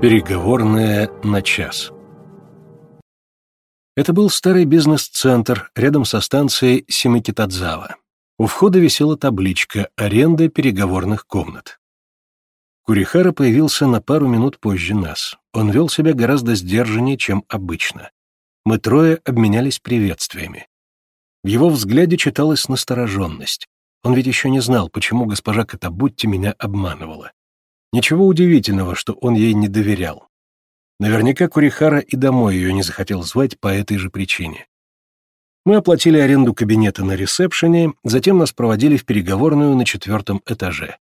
Переговорная на час. Это был старый бизнес-центр рядом со станцией Симакитадзава. У входа висела табличка «Аренда переговорных комнат». Курихара появился на пару минут позже нас. Он вел себя гораздо сдержаннее, чем обычно. Мы трое обменялись приветствиями. В его взгляде читалась настороженность. Он ведь еще не знал, почему госпожа Катабутти меня обманывала. Ничего удивительного, что он ей не доверял. Наверняка Курихара и домой ее не захотел звать по этой же причине. Мы оплатили аренду кабинета на ресепшене, затем нас проводили в переговорную на четвертом этаже.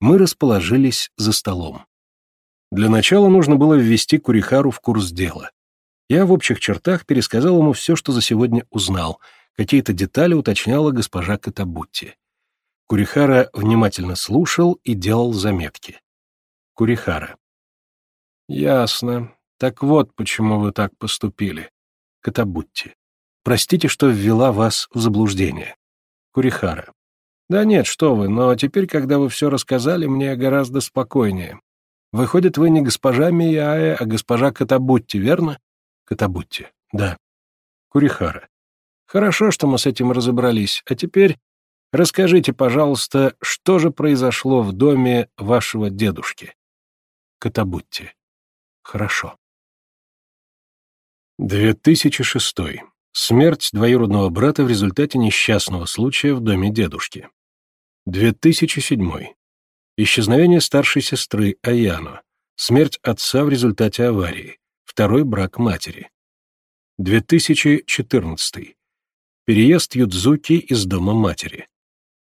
Мы расположились за столом. Для начала нужно было ввести Курихару в курс дела. Я в общих чертах пересказал ему все, что за сегодня узнал, какие-то детали уточняла госпожа Катабутти. Курихара внимательно слушал и делал заметки. Курихара. «Ясно. Так вот, почему вы так поступили. Катабутти. Простите, что ввела вас в заблуждение. Курихара. Да нет, что вы, но теперь, когда вы все рассказали, мне гораздо спокойнее. Выходит, вы не госпожа Мияя, а госпожа Катабутти, верно? Катабутти. Да. Курихара. Хорошо, что мы с этим разобрались. А теперь расскажите, пожалуйста, что же произошло в доме вашего дедушки? Катабутти. Хорошо. 2006. Смерть двоюродного брата в результате несчастного случая в доме дедушки. 2007. Исчезновение старшей сестры Аяно. Смерть отца в результате аварии. Второй брак матери. 2014. Переезд Юдзуки из дома матери.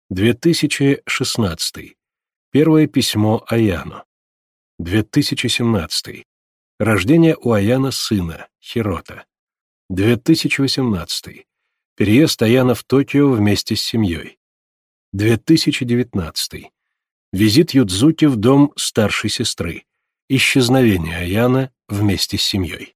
2016. Первое письмо Аяно. 2017. Рождение у Аяна сына, Хирота. 2018. Переезд Аяна в Токио вместе с семьей. 2019. Визит Юдзуки в дом старшей сестры. Исчезновение Аяна вместе с семьей.